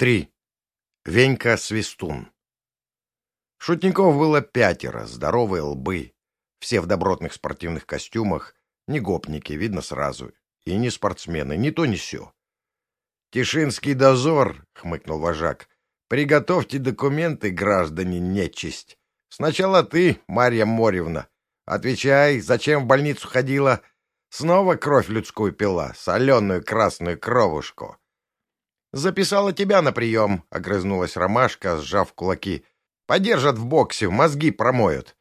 Три. Венька Свистун. Шутников было пятеро, здоровые лбы. Все в добротных спортивных костюмах, не гопники, видно сразу. И не спортсмены, ни то, ни сё. «Тишинский дозор», — хмыкнул вожак, — «приготовьте документы, граждане нечисть. Сначала ты, Марья Моревна. Отвечай, зачем в больницу ходила? Снова кровь людскую пила, соленую красную кровушку». «Записала тебя на прием», — огрызнулась ромашка, сжав кулаки. «Подержат в боксе, мозги промоют».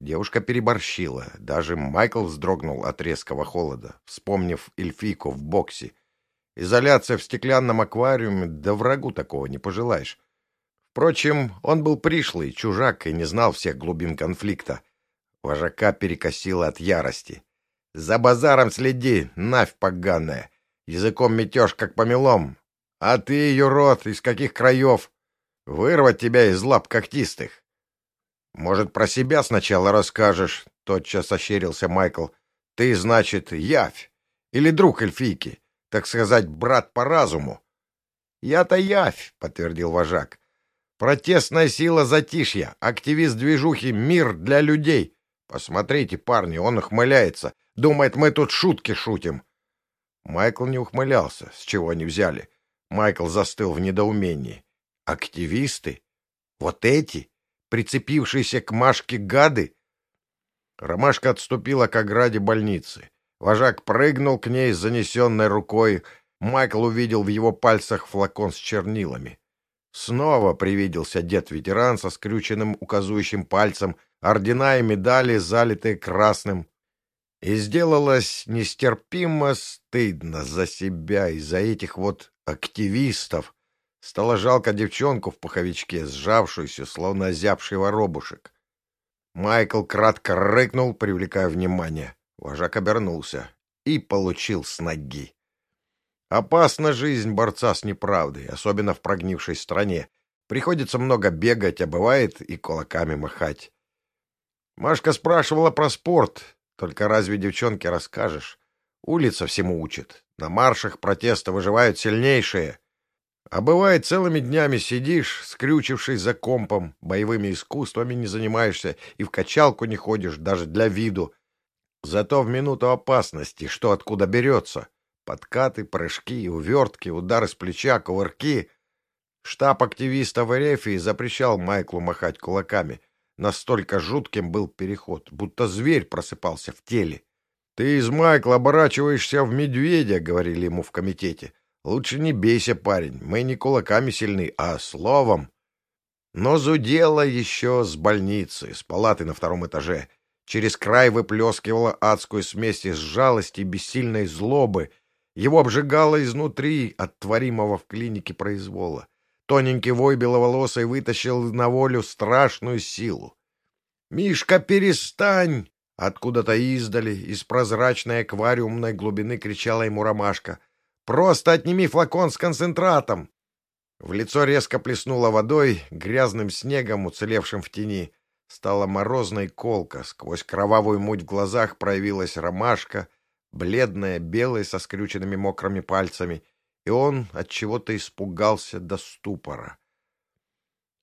Девушка переборщила. Даже Майкл вздрогнул от резкого холода, вспомнив эльфийку в боксе. Изоляция в стеклянном аквариуме, да врагу такого не пожелаешь. Впрочем, он был пришлый, чужак и не знал всех глубин конфликта. Вожака перекосило от ярости. «За базаром следи, навь поганая! Языком метешь, как помелом, а ты, рот, из каких краев? Вырвать тебя из лап когтистых. Может, про себя сначала расскажешь? Тотчас ощерился Майкл. Ты, значит, явь. Или друг эльфийки. Так сказать, брат по разуму. Я-то явь, подтвердил вожак. Протестная сила затишья, активист движухи «Мир для людей». Посмотрите, парни, он ухмыляется. Думает, мы тут шутки шутим. Майкл не ухмылялся, с чего они взяли. Майкл застыл в недоумении. Активисты? Вот эти? Прицепившиеся к Машке гады? Ромашка отступила к ограде больницы. Вожак прыгнул к ней с занесенной рукой. Майкл увидел в его пальцах флакон с чернилами. Снова привиделся дед-ветеран со скрюченным указующим пальцем, ордена и медали, залитые красным. И сделалось нестерпимо стыдно за себя и за этих вот активистов. Стало жалко девчонку в пуховичке, сжавшуюся, словно озябший воробушек. Майкл кратко рыкнул, привлекая внимание. Вожак обернулся и получил с ноги. Опасна жизнь борца с неправдой, особенно в прогнившей стране. Приходится много бегать, а бывает и кулаками махать. Машка спрашивала про спорт, только разве девчонке расскажешь? Улица всему учит. На маршах протеста выживают сильнейшие. А бывает, целыми днями сидишь, скрючившись за компом, боевыми искусствами не занимаешься и в качалку не ходишь даже для виду. Зато в минуту опасности, что откуда берется. Подкаты, прыжки, увертки, удары с плеча, кувырки. Штаб активистов Эрефии запрещал Майклу махать кулаками. Настолько жутким был переход, будто зверь просыпался в теле. «Ты из Майкла оборачиваешься в медведя», — говорили ему в комитете. «Лучше не бейся, парень, мы не кулаками сильны, а словом». Но зудело еще с больницы, с палаты на втором этаже. Через край выплескивала адскую смесь из жалости и бессильной злобы. Его обжигало изнутри от творимого в клинике произвола. Тоненький вой беловолосый вытащил на волю страшную силу. «Мишка, перестань!» Откуда-то издали, из прозрачной аквариумной глубины кричала ему ромашка. «Просто отними флакон с концентратом!» В лицо резко плеснуло водой, грязным снегом, уцелевшим в тени. Стала морозной колка, сквозь кровавую муть в глазах проявилась ромашка, бледная, белая, со скрюченными мокрыми пальцами, и он от чего то испугался до ступора.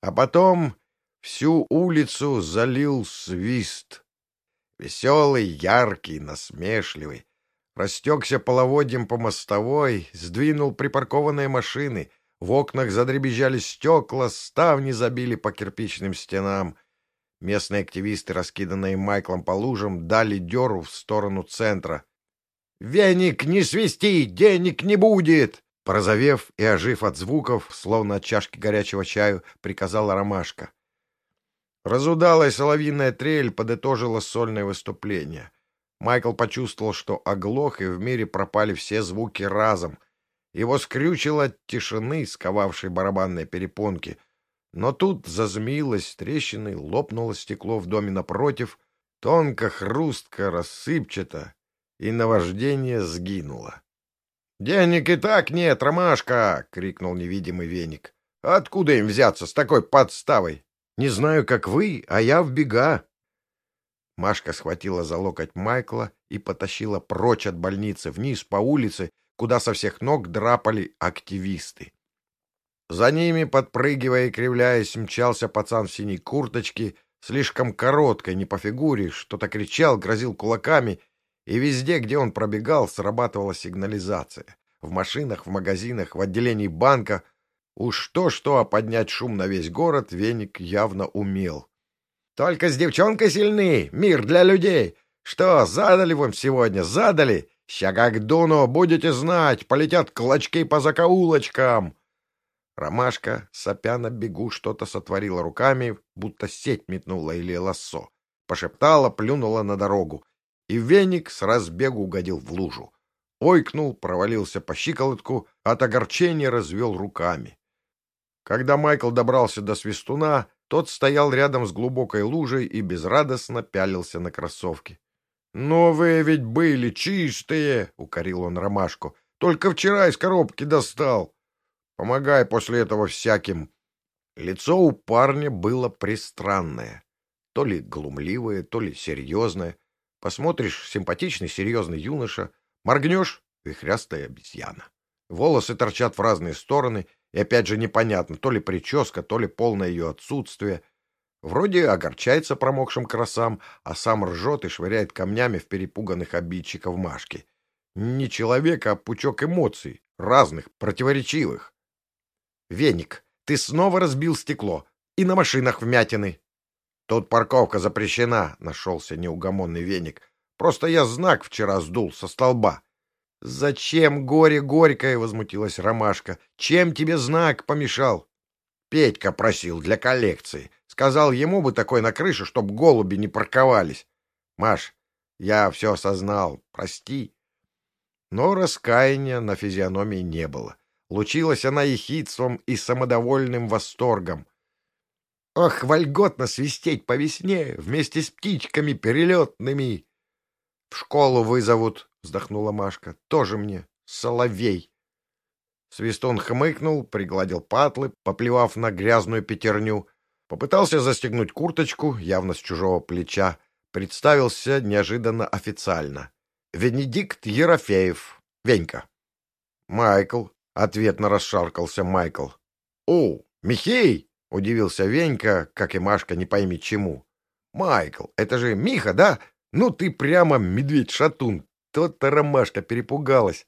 А потом всю улицу залил свист — Веселый, яркий, насмешливый. Растекся половодьем по мостовой, сдвинул припаркованные машины. В окнах задребезжали стекла, ставни забили по кирпичным стенам. Местные активисты, раскиданные Майклом по лужам, дали деру в сторону центра. «Веник, не свисти! Денег не будет!» Порозовев и ожив от звуков, словно от чашки горячего чаю, приказала ромашка. Разудалая соловьиная трель подытожила сольное выступление. Майкл почувствовал, что оглох, и в мире пропали все звуки разом. Его скрючило от тишины, сковавшей барабанные перепонки. Но тут зазмеилось трещиной, лопнуло стекло в доме напротив, тонко, хрустко, рассыпчато, и наваждение сгинуло. — Денег и так нет, ромашка! — крикнул невидимый веник. — Откуда им взяться с такой подставой? Не знаю, как вы, а я в бега. Машка схватила за локоть Майкла и потащила прочь от больницы, вниз по улице, куда со всех ног драпали активисты. За ними, подпрыгивая и кривляясь, мчался пацан в синей курточке, слишком короткой, не по фигуре, что-то кричал, грозил кулаками, и везде, где он пробегал, срабатывала сигнализация. В машинах, в магазинах, в отделении банка. Уж то-что, а поднять шум на весь город Веник явно умел. «Только с девчонкой сильны! Мир для людей! Что, задали вам сегодня? Задали? Ща как дуну, будете знать, полетят клочки по закоулочкам!» Ромашка, сопя на бегу, что-то сотворила руками, будто сеть метнула или лассо. Пошептала, плюнула на дорогу. И веник с разбегу угодил в лужу. Ойкнул, провалился по щиколотку, от огорчения развел руками. Когда Майкл добрался до свистуна, тот стоял рядом с глубокой лужей и безрадостно пялился на кроссовки. — Но вы ведь были чистые! — укорил он ромашку. — Только вчера из коробки достал. Помогай после этого всяким. Лицо у парня было пристранное. То ли глумливое, то ли серьезное. Посмотришь, симпатичный серьезный юноша. Моргнешь — вихрястая обезьяна. Волосы торчат в разные стороны, и опять же непонятно, то ли прическа, то ли полное ее отсутствие. Вроде огорчается промокшим красам, а сам ржет и швыряет камнями в перепуганных обидчиков Машки. Не человек, а пучок эмоций, разных, противоречивых. Веник, ты снова разбил стекло. И на машинах вмятины. Тут парковка запрещена, нашелся неугомонный веник. Просто я знак вчера сдул со столба. Зачем горе горькое, возмутилась Ромашка. Чем тебе знак помешал? Петька просил для коллекции. Сказал ему бы такой на крыше, чтоб голуби не парковались. Маш, я все осознал, прости. Но раскаяния на физиономии не было. Лучилась она ехидством и самодовольным восторгом. Ох, вольготно свистеть по весне вместе с птичками перелетными! — В школу вызовут, — вздохнула Машка. — Тоже мне соловей. Свистун хмыкнул, пригладил патлы, поплевав на грязную пятерню, попытался застегнуть курточку, явно с чужого плеча, представился неожиданно официально. Венедикт Ерофеев. Венька. Майкл, Ответно расшаркался Майкл. «О, Михей!» — удивился Венька, как и Машка, не пойми чему. «Майкл, это же Миха, да? Ну ты прямо медведь-шатун. Тот-то ромашка перепугалась».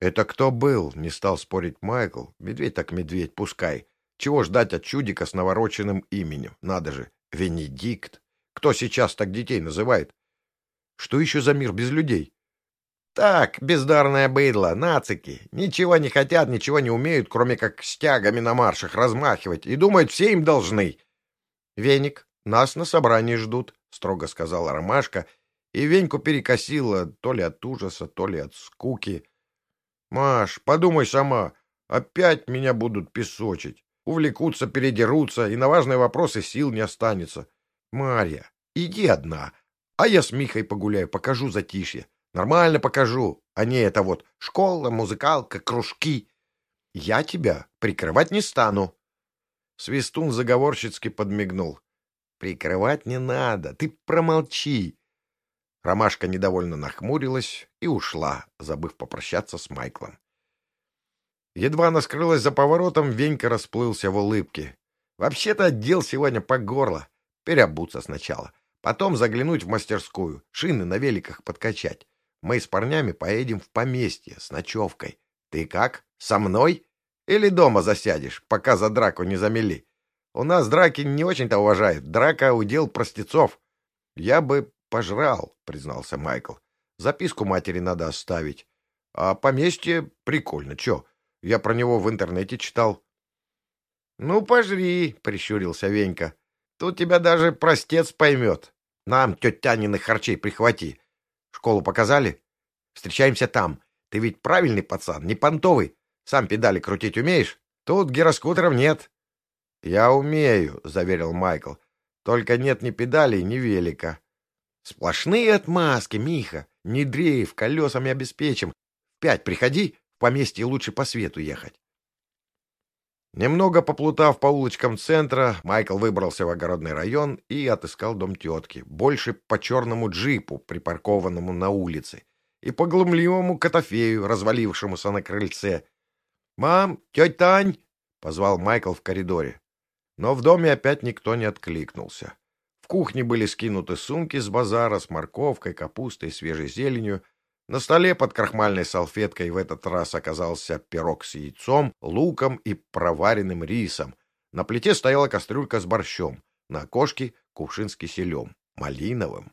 «Это кто был?» — не стал спорить Майкл. «Медведь так медведь, пускай. Чего ждать от чудика с навороченным именем? Надо же, Венедикт. Кто сейчас так детей называет? Что еще за мир без людей? Так, бездарное быдло, нацики. Ничего не хотят, ничего не умеют, кроме как стягами на маршах размахивать, и думают, все им должны. — Веник, нас на собрании ждут, — строго сказала Ромашка, и Веньку перекосила то ли от ужаса, то ли от скуки. — Маш, подумай сама, опять меня будут песочить. Увлекутся, передерутся, и на важные вопросы сил не останется. Марья, иди одна, а я с Михой погуляю, покажу затишье. Нормально покажу, а не это вот школа, музыкалка, кружки. Я тебя прикрывать не стану. Свистун заговорщицки подмигнул. Прикрывать не надо, ты промолчи. Ромашка недовольно нахмурилась и ушла, забыв попрощаться с Майклом. Едва она скрылась за поворотом, Венька расплылся в улыбке. Вообще-то отдел сегодня по горло. Переобуться сначала. Потом заглянуть в мастерскую, шины на великах подкачать. Мы с парнями поедем в поместье с ночевкой. Ты как? Со мной? Или дома засядешь, пока за драку не замели? У нас драки не очень-то уважают. Драка — удел простецов. Я бы пожрал, признался Майкл. Записку матери надо оставить. А поместье прикольно. Чё? Я про него в интернете читал. — Ну, пожри, — прищурился Венька. — Тут тебя даже простец поймет. Нам тетяниных харчей прихвати. Школу показали? Встречаемся там. Ты ведь правильный пацан, не понтовый. Сам педали крутить умеешь? Тут гироскутеров нет. — Я умею, — заверил Майкл. — Только нет ни педалей, ни велика. — Сплошные отмазки, Миха. Не дрейф, колесами обеспечим. Пять приходи, в поместье лучше по свету ехать. Немного поплутав по улочкам центра, Майкл выбрался в огородный район и отыскал дом тетки, больше по черному джипу, припаркованному на улице, и по глумливому котофею, развалившемуся на крыльце. — Мам, тетя Тань! — позвал Майкл в коридоре. Но в доме опять никто не откликнулся. В кухне были скинуты сумки с базара с морковкой, капустой, свежей зеленью. На столе под крахмальной салфеткой в этот раз оказался пирог с яйцом, луком и проваренным рисом. На плите стояла кастрюлька с борщом, на окошке — кувшин с киселем, малиновым.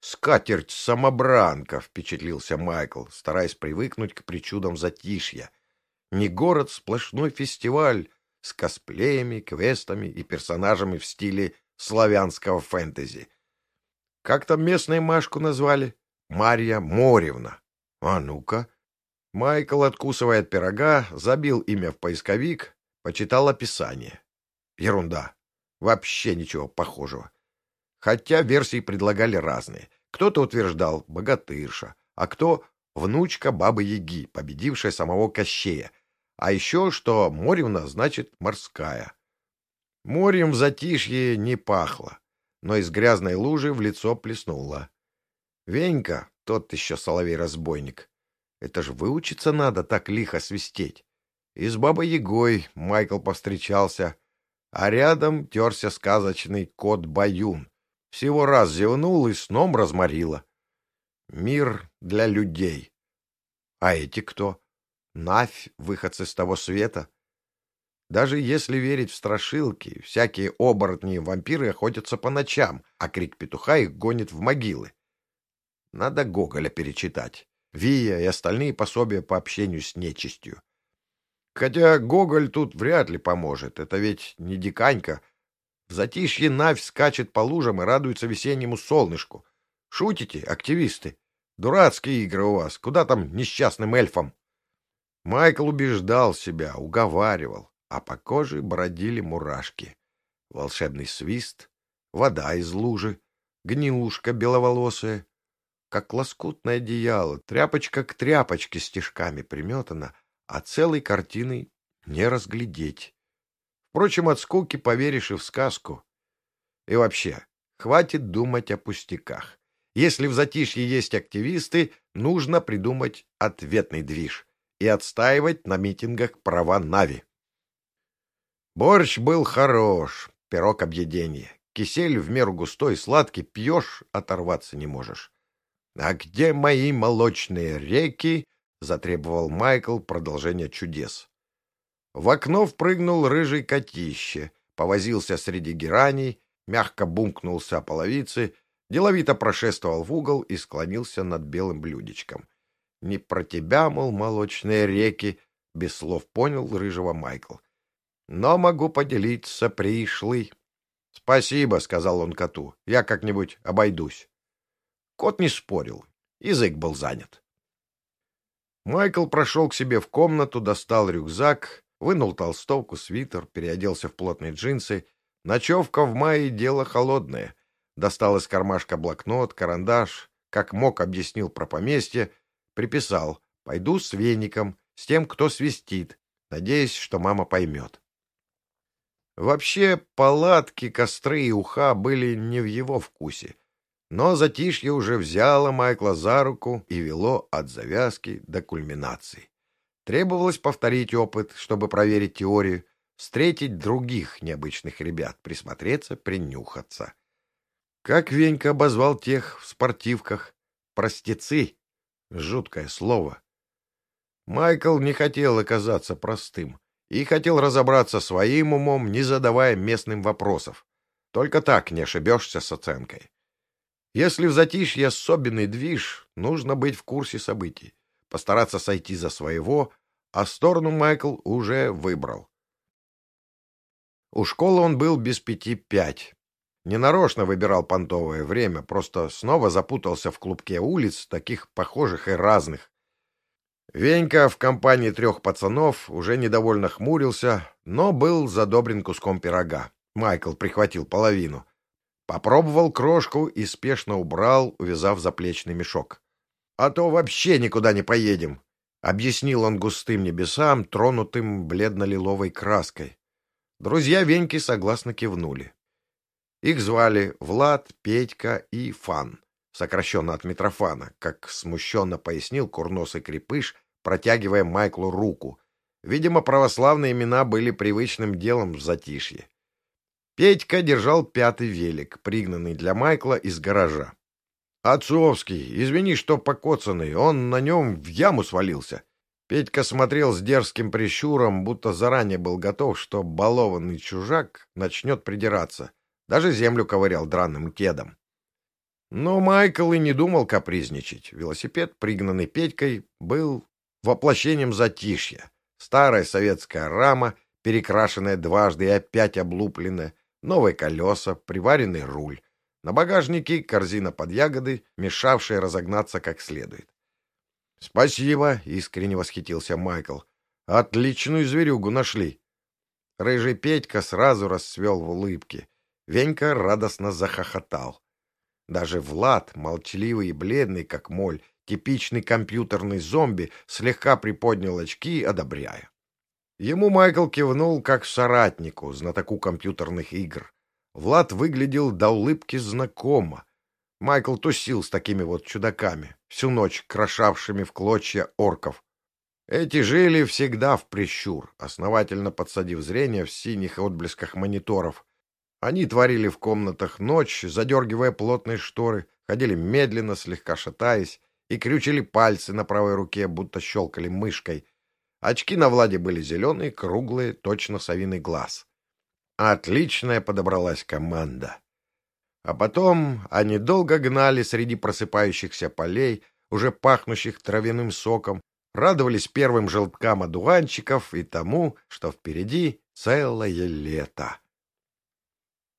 «Скатерть-самобранка!» — впечатлился Майкл, стараясь привыкнуть к причудам затишья. «Не город, сплошной фестиваль с косплеями, квестами и персонажами в стиле славянского фэнтези. Как там местные Машку назвали? Марья Моревна. А ну-ка. Майкл, откусывая от пирога, забил имя в поисковик, почитал описание. Ерунда. Вообще ничего похожего. Хотя версии предлагали разные. Кто-то утверждал «богатырша», а кто «внучка Бабы-Яги», победившая самого Кощея. А еще, что Моревна значит «морская». Морем в затишье не пахло, но из грязной лужи в лицо плеснуло. Венька, тот еще соловей-разбойник, это ж выучиться надо так лихо свистеть. И с бабой-ягой Майкл повстречался, а рядом терся сказочный кот Баюн. Всего раз зевнул и сном разморило. Мир для людей. А эти кто? Навь, выходцы с того света? Даже если верить в страшилки, всякие оборотни и вампиры охотятся по ночам, а крик петуха их гонит в могилы. Надо Гоголя перечитать. Вия и остальные пособия по общению с нечистью. Хотя Гоголь тут вряд ли поможет, это ведь не диканька. В затишье Навь скачет по лужам и радуется весеннему солнышку. Шутите, активисты? Дурацкие игры у вас, куда там несчастным эльфам? Майкл убеждал себя, уговаривал а по коже бродили мурашки. Волшебный свист, вода из лужи, гнилушка беловолосая, как лоскутное одеяло, тряпочка к тряпочке стежками приметана, а целой картины не разглядеть. Впрочем, от скуки поверишь и в сказку. И вообще, хватит думать о пустяках. Если в затишье есть активисты, нужно придумать ответный движ и отстаивать на митингах права Нави. Борщ был хорош, пирог объедения. Кисель в меру густой, сладкий, пьешь, оторваться не можешь. — А где мои молочные реки? — затребовал Майкл продолжение чудес. В окно впрыгнул рыжий котище, повозился среди гераний, мягко бумкнулся о половице, деловито прошествовал в угол и склонился над белым блюдечком. — Не про тебя, мол, молочные реки, — без слов понял рыжего Майкл но могу поделиться пришлый. — Спасибо, — сказал он коту, — я как-нибудь обойдусь. Кот не спорил, язык был занят. Майкл прошел к себе в комнату, достал рюкзак, вынул толстовку, свитер, переоделся в плотные джинсы. Ночевка в мае — дело холодное. Достал из кармашка блокнот, карандаш, как мог объяснил про поместье, приписал «Пойду с веником, с тем, кто свистит», надеясь, что мама поймет. Вообще, палатки, костры и уха были не в его вкусе. Но затишье уже взяло Майкла за руку и вело от завязки до кульминации. Требовалось повторить опыт, чтобы проверить теорию, встретить других необычных ребят, присмотреться, принюхаться. Как Венька обозвал тех в спортивках? Простецы. Жуткое слово. Майкл не хотел оказаться простым и хотел разобраться своим умом, не задавая местным вопросов. Только так не ошибешься с оценкой. Если в затишье особенный движ, нужно быть в курсе событий, постараться сойти за своего, а сторону Майкл уже выбрал. У школы он был без пяти пять. Ненарочно выбирал понтовое время, просто снова запутался в клубке улиц, таких похожих и разных, Венька в компании трех пацанов уже недовольно хмурился, но был задобрен куском пирога. Майкл прихватил половину. Попробовал крошку и спешно убрал, увязав заплечный мешок. — А то вообще никуда не поедем, — объяснил он густым небесам, тронутым бледно-лиловой краской. Друзья Веньки согласно кивнули. Их звали Влад, Петька и Фан, сокращенно от Митрофана, как смущенно пояснил курносый крепыш, протягивая Майклу руку. Видимо, православные имена были привычным делом в затишье. Петька держал пятый велик, пригнанный для Майкла из гаража. «Отцовский, извини, что покоцанный, он на нем в яму свалился». Петька смотрел с дерзким прищуром, будто заранее был готов, что балованный чужак начнет придираться. Даже землю ковырял драным кедом. Но Майкл и не думал капризничать. Велосипед, пригнанный Петькой, был воплощением затишья. Старая советская рама, перекрашенная дважды и опять облупленная, новые колеса, приваренный руль. На багажнике корзина под ягоды, мешавшая разогнаться как следует. — Спасибо, — искренне восхитился Майкл. — Отличную зверюгу нашли. Рыжий Петька сразу расцвел в улыбке. Венька радостно захохотал. Даже Влад, молчаливый и бледный, как моль, типичный компьютерный зомби, слегка приподнял очки, одобряя. Ему Майкл кивнул, как соратнику, знатоку компьютерных игр. Влад выглядел до улыбки знакомо. Майкл тусил с такими вот чудаками, всю ночь крошавшими в клочья орков. Эти жили всегда в прищур, основательно подсадив зрение в синих отблесках мониторов, они творили в комнатах ночь, задергивая плотные шторы, ходили медленно, слегка шатаясь, и крючили пальцы на правой руке, будто щелкали мышкой. Очки на Владе были зеленые, круглые, точно совиный глаз. Отличная подобралась команда. А потом они долго гнали среди просыпающихся полей, уже пахнущих травяным соком, радовались первым желткам одуванчиков и тому, что впереди целое лето.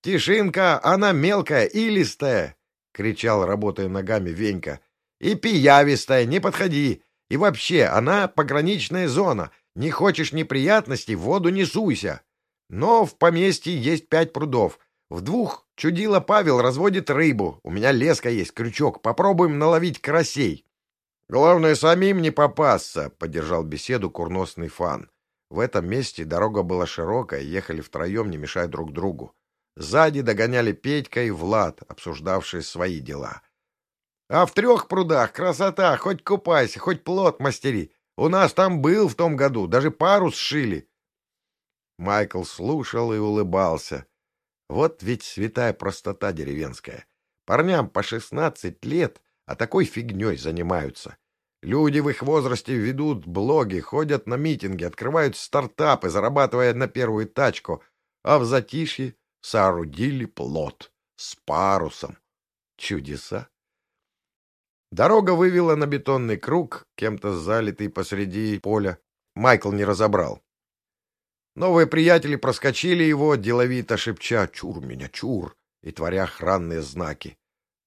«Тишинка, она мелкая и листая!» — кричал, работая ногами Венька. «И пиявистая, не подходи! И вообще, она пограничная зона. Не хочешь неприятностей, в воду не суйся. Но в поместье есть пять прудов. В двух чудило Павел разводит рыбу. У меня леска есть, крючок. Попробуем наловить карасей». «Главное, самим не попасться», — поддержал беседу курносный фан. В этом месте дорога была широкая, ехали втроем, не мешая друг другу. Сзади догоняли Петька и Влад, обсуждавшие свои дела. — А в трех прудах красота, хоть купайся, хоть плод мастери. У нас там был в том году, даже парус сшили. Майкл слушал и улыбался. Вот ведь святая простота деревенская. Парням по шестнадцать лет, а такой фигней занимаются. Люди в их возрасте ведут блоги, ходят на митинги, открывают стартапы, зарабатывая на первую тачку, а в затишье соорудили плот с парусом. Чудеса! Дорога вывела на бетонный круг, кем-то залитый посреди поля. Майкл не разобрал. Новые приятели проскочили его, деловито шепча «Чур меня, чур!» и творя охранные знаки.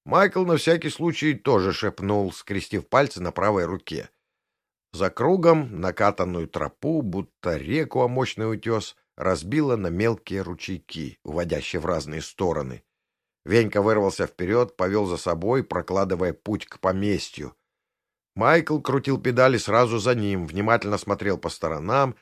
Майкл на всякий случай тоже шепнул, скрестив пальцы на правой руке. За кругом накатанную тропу, будто реку о мощный утес, разбила на мелкие ручейки, уводящие в разные стороны. Венька вырвался вперед, повел за собой, прокладывая путь к поместью. Майкл крутил педали сразу за ним, внимательно смотрел по сторонам,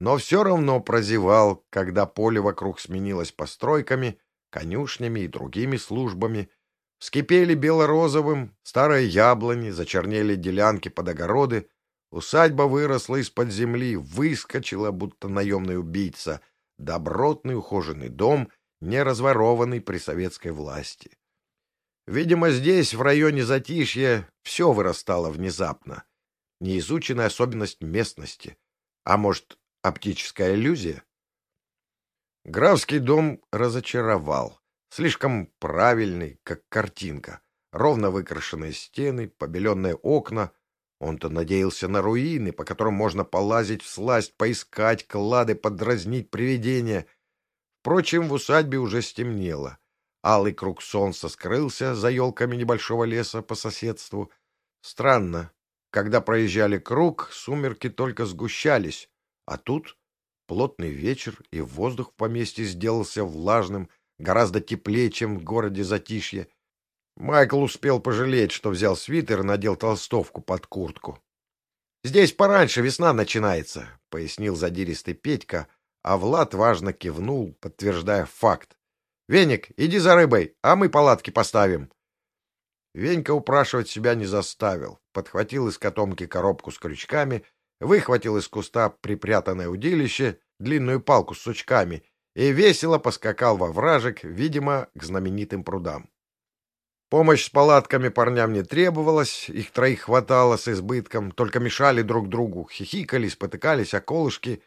но все равно прозевал, когда поле вокруг сменилось постройками, конюшнями и другими службами. Вскипели бело-розовым, старые яблони, зачернели делянки под огороды, Усадьба выросла из-под земли, выскочила, будто наемный убийца. Добротный ухоженный дом, не разворованный при советской власти. Видимо, здесь, в районе Затишья, все вырастало внезапно. Неизученная особенность местности. А может, оптическая иллюзия? Графский дом разочаровал. Слишком правильный, как картинка. Ровно выкрашенные стены, побеленные окна — он-то надеялся на руины, по которым можно полазить в сласть, поискать клады, подразнить привидения. Впрочем, в усадьбе уже стемнело. Алый круг солнца скрылся за елками небольшого леса по соседству. Странно. Когда проезжали круг, сумерки только сгущались, а тут плотный вечер, и воздух в поместье сделался влажным, гораздо теплее, чем в городе затишье. Майкл успел пожалеть, что взял свитер и надел толстовку под куртку. «Здесь пораньше весна начинается», — пояснил задиристый Петька, а Влад важно кивнул, подтверждая факт. «Веник, иди за рыбой, а мы палатки поставим». Венька упрашивать себя не заставил, подхватил из котомки коробку с крючками, выхватил из куста припрятанное удилище, длинную палку с сучками, и весело поскакал во вражек, видимо, к знаменитым прудам. Помощь с палатками парням не требовалась, их троих хватало с избытком, только мешали друг другу, хихикали, спотыкались о колышки.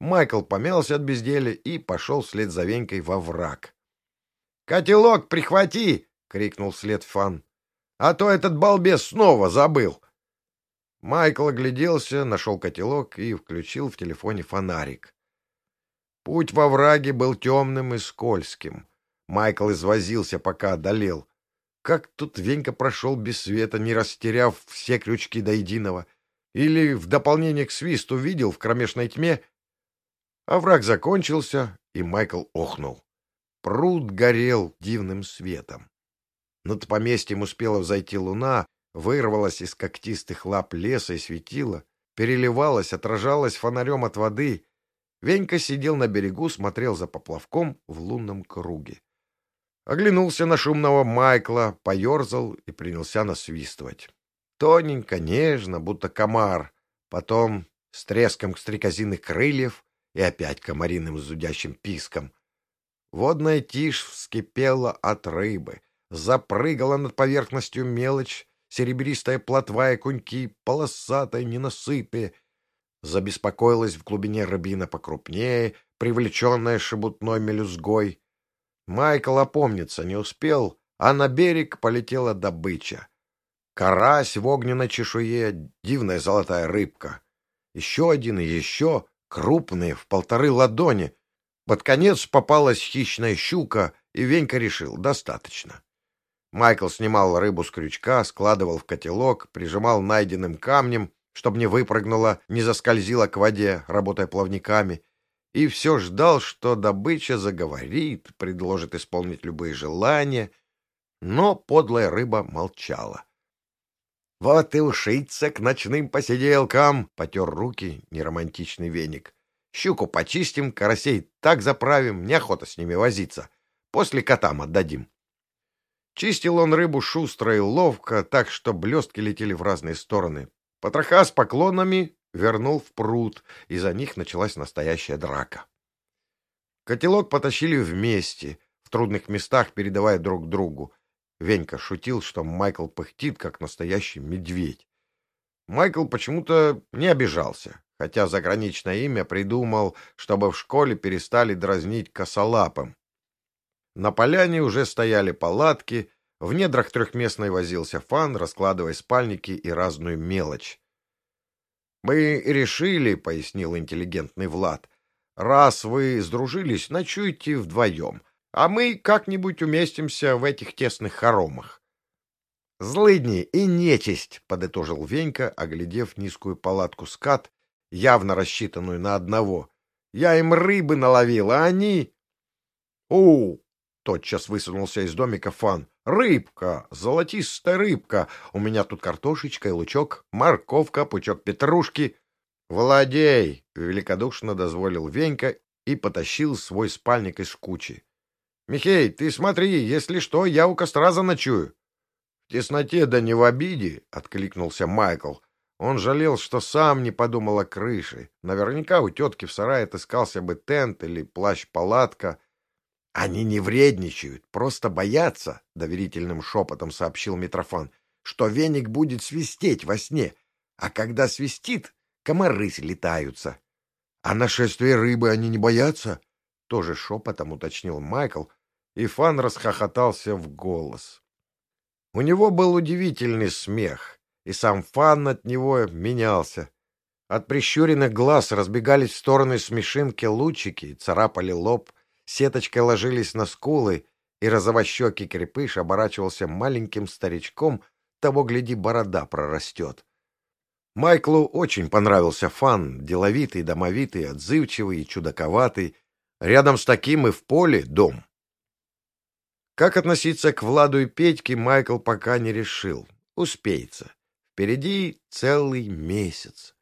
Майкл помялся от безделия и пошел вслед за Венькой во враг. — Котелок прихвати! — крикнул вслед Фан. — А то этот балбес снова забыл. Майкл огляделся, нашел котелок и включил в телефоне фонарик. Путь во враге был темным и скользким. Майкл извозился, пока одолел — как тут Венька прошел без света, не растеряв все крючки до единого? Или в дополнение к свисту видел в кромешной тьме? А враг закончился, и Майкл охнул. Пруд горел дивным светом. Над поместьем успела взойти луна, вырвалась из когтистых лап леса и светила, переливалась, отражалась фонарем от воды. Венька сидел на берегу, смотрел за поплавком в лунном круге. Оглянулся на шумного Майкла, поерзал и принялся насвистывать. Тоненько, нежно, будто комар. Потом с треском стрекозиных крыльев и опять комариным зудящим писком. Водная тишь вскипела от рыбы, запрыгала над поверхностью мелочь, серебристая плотва и куньки, полосатая ненасыпие. Забеспокоилась в глубине рыбина покрупнее, привлеченная шебутной мелюзгой — Майкл опомниться не успел, а на берег полетела добыча. Карась в огненной чешуе, дивная золотая рыбка. Еще один и еще, крупные, в полторы ладони. Под конец попалась хищная щука, и Венька решил — достаточно. Майкл снимал рыбу с крючка, складывал в котелок, прижимал найденным камнем, чтобы не выпрыгнула, не заскользила к воде, работая плавниками — и все ждал, что добыча заговорит, предложит исполнить любые желания, но подлая рыба молчала. — Вот и ушиться к ночным посиделкам! — потер руки неромантичный веник. — Щуку почистим, карасей так заправим, неохота с ними возиться. После котам отдадим. Чистил он рыбу шустро и ловко, так что блестки летели в разные стороны. Потроха с поклонами вернул в пруд, и за них началась настоящая драка. Котелок потащили вместе, в трудных местах передавая друг другу. Венька шутил, что Майкл пыхтит, как настоящий медведь. Майкл почему-то не обижался, хотя заграничное имя придумал, чтобы в школе перестали дразнить косолапым. На поляне уже стояли палатки, в недрах трехместной возился фан, раскладывая спальники и разную мелочь. «Мы решили», — пояснил интеллигентный Влад, — «раз вы сдружились, ночуйте вдвоем, а мы как-нибудь уместимся в этих тесных хоромах». «Злыдни и нечисть», — подытожил Венька, оглядев низкую палатку скат, явно рассчитанную на одного. «Я им рыбы наловил, а они...» «О, Тотчас высунулся из домика Фан. «Рыбка! Золотистая рыбка! У меня тут картошечка и лучок, морковка, пучок петрушки!» «Владей!» — великодушно дозволил Венька и потащил свой спальник из кучи. «Михей, ты смотри, если что, я у костра заночую». «В тесноте да не в обиде!» — откликнулся Майкл. Он жалел, что сам не подумал о крыше. Наверняка у тетки в сарае отыскался бы тент или плащ-палатка — они не вредничают, просто боятся, — доверительным шепотом сообщил Митрофан, — что веник будет свистеть во сне, а когда свистит, комары слетаются. — А нашествие рыбы они не боятся? — тоже шепотом уточнил Майкл, и Фан расхохотался в голос. У него был удивительный смех, и сам Фан от него менялся. От прищуренных глаз разбегались в стороны смешинки лучики, царапали лоб — сеточкой ложились на скулы, и розовощекий крепыш оборачивался маленьким старичком, того, гляди, борода прорастет. Майклу очень понравился фан, деловитый, домовитый, отзывчивый и чудаковатый. Рядом с таким и в поле дом. Как относиться к Владу и Петьке, Майкл пока не решил. Успеется. Впереди целый месяц.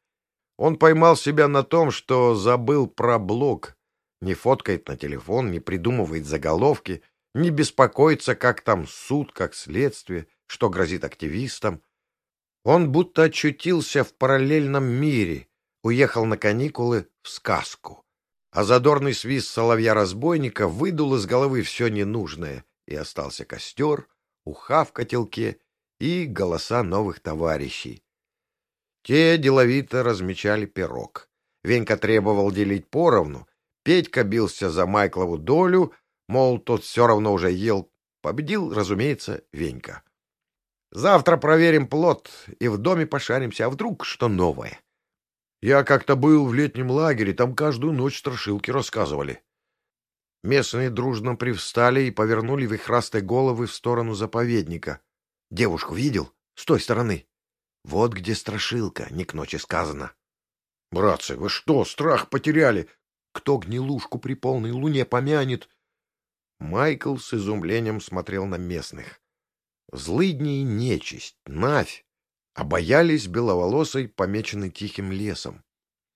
Он поймал себя на том, что забыл про блог, не фоткает на телефон, не придумывает заголовки, не беспокоится, как там суд, как следствие, что грозит активистам. Он будто очутился в параллельном мире. уехал на каникулы в сказку. А задорный свист соловья-разбойника выдул из головы все ненужное, и остался костер, уха в котелке и голоса новых товарищей. Те деловито размечали пирог. Венька требовал делить поровну, Петька бился за Майклову долю, мол, тот все равно уже ел. Победил, разумеется, Венька. Завтра проверим плод и в доме пошаримся, а вдруг что новое. Я как-то был в летнем лагере, там каждую ночь страшилки рассказывали. Местные дружно привстали и повернули вихрастые головы в сторону заповедника. Девушку видел? С той стороны. Вот где страшилка, не к ночи сказано. — Братцы, вы что, страх потеряли? Кто гнилушку при полной луне помянет? Майкл с изумлением смотрел на местных. Злыдни и нечисть, навь, обоялись беловолосой, помеченной тихим лесом.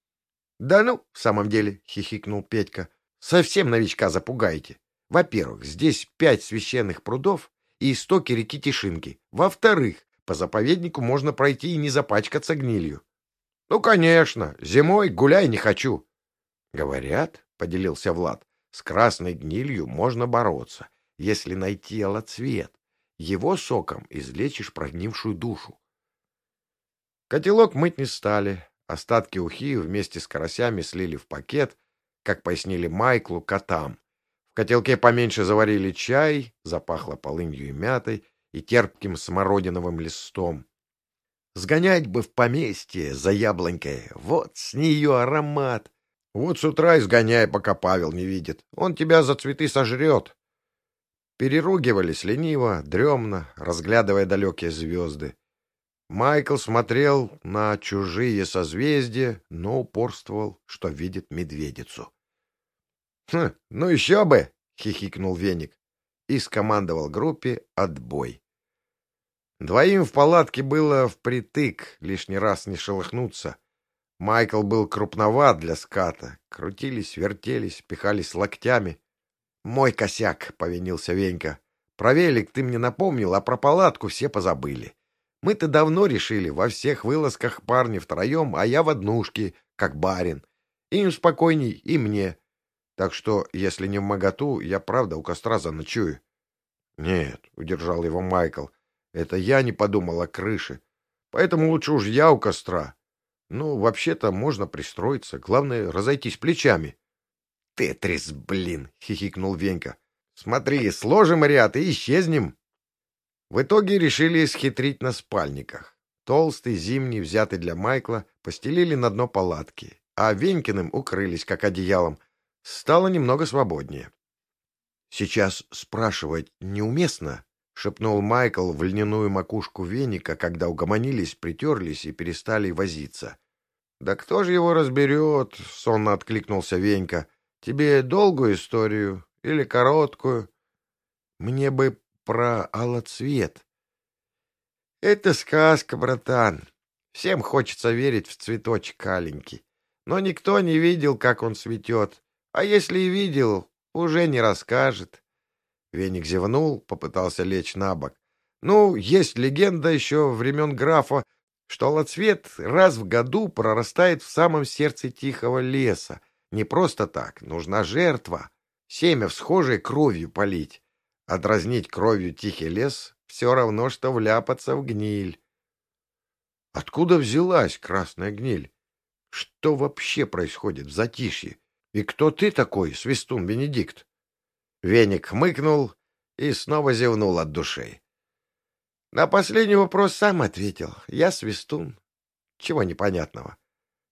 — Да ну, в самом деле, — хихикнул Петька, — совсем новичка запугаете. Во-первых, здесь пять священных прудов и истоки реки Тишинки. Во-вторых, по заповеднику можно пройти и не запачкаться гнилью. — Ну, конечно, зимой гуляй не хочу. — Говорят, — поделился Влад, — с красной гнилью можно бороться, если найти алоцвет. Его соком излечишь прогнившую душу. Котелок мыть не стали. Остатки ухи вместе с карасями слили в пакет, как пояснили Майклу, котам. В котелке поменьше заварили чай, запахло полынью и мятой и терпким смородиновым листом. Сгонять бы в поместье за яблонькой, вот с нее аромат. Вот с утра и сгоняй, пока Павел не видит. Он тебя за цветы сожрет. Переругивались лениво, дремно, разглядывая далекие звезды. Майкл смотрел на чужие созвездия, но упорствовал, что видит медведицу. «Хм, ну еще бы!» — хихикнул Веник и скомандовал группе «Отбой». Двоим в палатке было впритык, лишний раз не шелохнуться. Майкл был крупноват для ската. Крутились, вертелись, пихались локтями. «Мой косяк», — повинился Венька. «Про велик ты мне напомнил, а про палатку все позабыли». Мы-то давно решили, во всех вылазках парни втроем, а я в однушке, как барин. Им спокойней, и мне. Так что, если не в моготу, я правда у костра заночую. — Нет, — удержал его Майкл, — это я не подумал о крыше. Поэтому лучше уж я у костра. Ну, вообще-то можно пристроиться, главное — разойтись плечами. — Тетрис, блин! — хихикнул Венька. — Смотри, сложим ряд и исчезнем. В итоге решили схитрить на спальниках. Толстый, зимний, взятый для Майкла, постелили на дно палатки, а Венькиным укрылись, как одеялом. Стало немного свободнее. «Сейчас спрашивать неуместно», — шепнул Майкл в льняную макушку веника, когда угомонились, притерлись и перестали возиться. «Да кто же его разберет?» — сонно откликнулся Венька. «Тебе долгую историю или короткую?» «Мне бы про алоцвет. Это сказка, братан. Всем хочется верить в цветочек аленький. Но никто не видел, как он цветет. А если и видел, уже не расскажет. Веник зевнул, попытался лечь на бок. Ну, есть легенда еще времен графа, что алоцвет раз в году прорастает в самом сердце тихого леса. Не просто так, нужна жертва. Семя всхожей кровью полить а дразнить кровью тихий лес все равно, что вляпаться в гниль. Откуда взялась красная гниль? Что вообще происходит в затишье? И кто ты такой, свистун Бенедикт? Веник хмыкнул и снова зевнул от души. На последний вопрос сам ответил. Я свистун. Чего непонятного?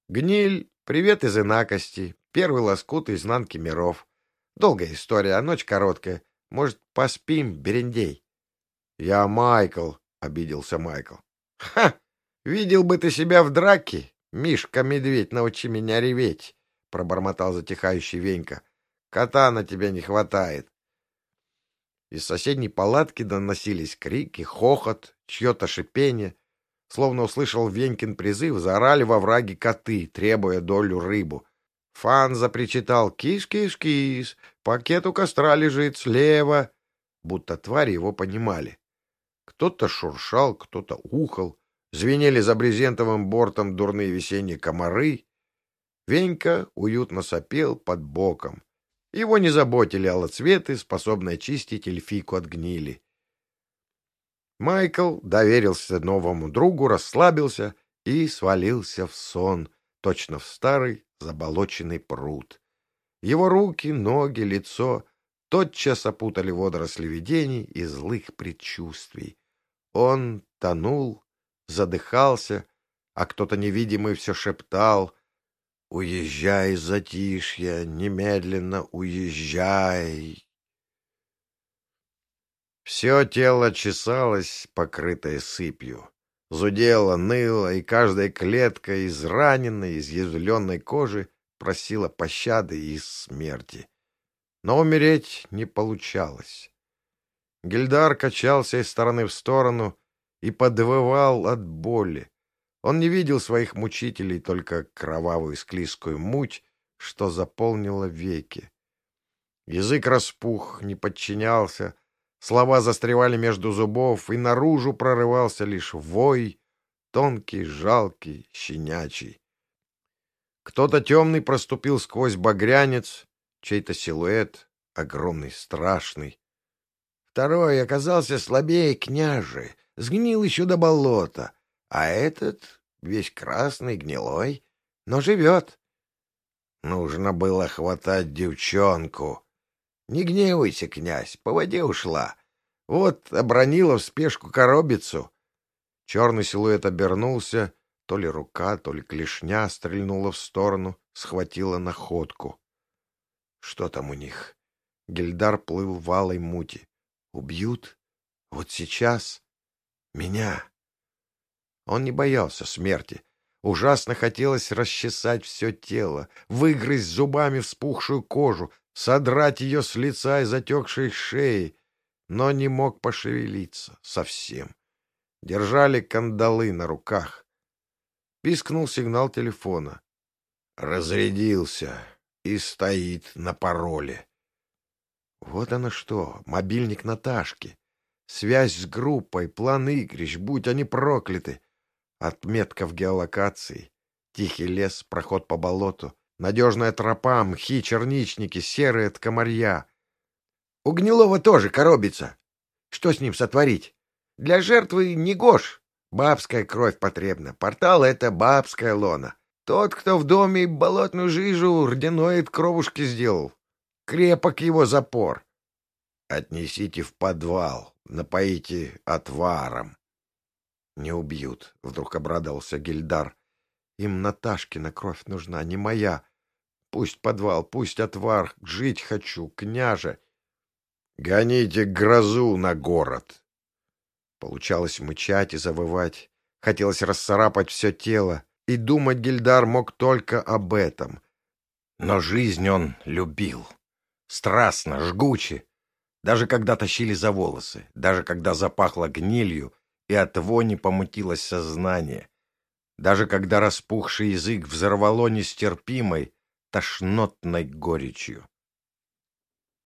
Гниль, привет из инакости, первый лоскут изнанки миров. Долгая история, а ночь короткая. Может, поспим, Берендей? — Я Майкл, — обиделся Майкл. — Ха! Видел бы ты себя в драке, Мишка-медведь, научи меня реветь, — пробормотал затихающий Венька. — Кота на тебя не хватает. Из соседней палатки доносились крики, хохот, чье-то шипение. Словно услышал Венькин призыв, заорали во враге коты, требуя долю рыбу. Фан запричитал «Киш-киш-киш! Пакет у костра лежит слева!» Будто твари его понимали. Кто-то шуршал, кто-то ухал. Звенели за брезентовым бортом дурные весенние комары. Венька уютно сопел под боком. Его не заботили аллоцветы, способные очистить эльфийку от гнили. Майкл доверился новому другу, расслабился и свалился в сон, точно в старый заболоченный пруд. Его руки, ноги, лицо тотчас опутали водоросли видений и злых предчувствий. Он тонул, задыхался, а кто-то невидимый все шептал «Уезжай, затишье, немедленно уезжай!» Все тело чесалось, покрытое сыпью. Зудело, ныло, и каждая клетка израненной, изъязвленной кожи просила пощады и смерти. Но умереть не получалось. Гильдар качался из стороны в сторону и подвывал от боли. Он не видел своих мучителей, только кровавую склизкую муть, что заполнила веки. Язык распух, не подчинялся, слова застревали между зубов, и наружу прорывался лишь вой, тонкий, жалкий, щенячий. Кто-то темный проступил сквозь багрянец, чей-то силуэт, огромный, страшный. Второй оказался слабее княжи, сгнил еще до болота, а этот весь красный, гнилой, но живет. Нужно было хватать девчонку. Не гневайся, князь, по воде ушла. Вот обронила в спешку коробицу. Черный силуэт обернулся, то ли рука, то ли клешня стрельнула в сторону, схватила находку. Что там у них? Гильдар плыл в алой мути. Убьют? Вот сейчас? Меня? Он не боялся смерти. Ужасно хотелось расчесать все тело, выгрызть зубами вспухшую кожу, содрать ее с лица и затекшей шеи, но не мог пошевелиться совсем. Держали кандалы на руках. Пискнул сигнал телефона. Разрядился и стоит на пароле. Вот оно что, мобильник Наташки. Связь с группой, план игрищ, будь они прокляты. Отметка в геолокации. Тихий лес, проход по болоту, надежная тропа, мхи, черничники, серые от. У Гнилова тоже коробится. Что с ним сотворить? Для жертвы не гош. Бабская кровь потребна. Портал — это бабская лона. Тот, кто в доме болотную жижу рдяной кровушки сделал. Крепок его запор. Отнесите в подвал, напоите отваром. Не убьют, — вдруг обрадовался Гильдар. Им Наташкина кровь нужна, не моя. Пусть подвал, пусть отвар, жить хочу, княже. Гоните грозу на город. Получалось мычать и завывать. Хотелось расцарапать все тело. И думать Гильдар мог только об этом. Но жизнь он любил. Страстно, жгуче. Даже когда тащили за волосы, даже когда запахло гнилью, и от вони помутилось сознание. Даже когда распухший язык взорвало нестерпимой, тошнотной горечью.